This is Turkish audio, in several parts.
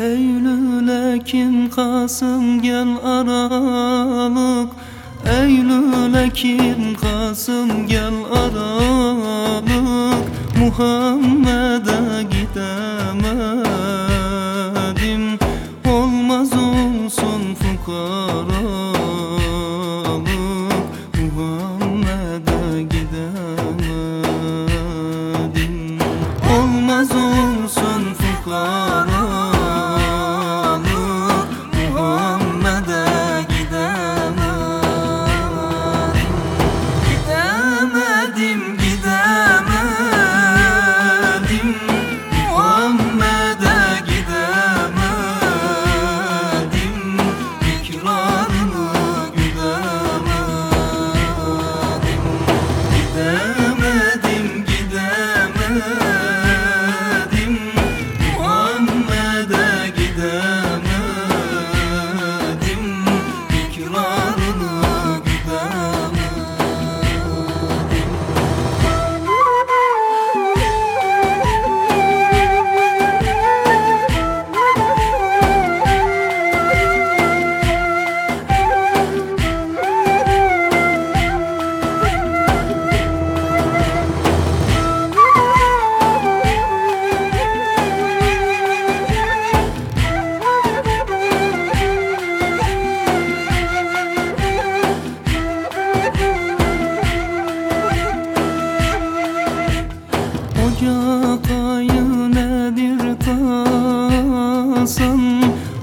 Eylül, Ekim, Kasım gel Aralık. Eylül, Ekim, Kasım gel Aralık. Muhammed'e gidemedim. Olmaz olsun fukara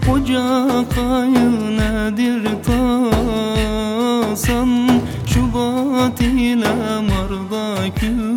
Koca kayı nedir tasan? Şubat ile Mar'da kül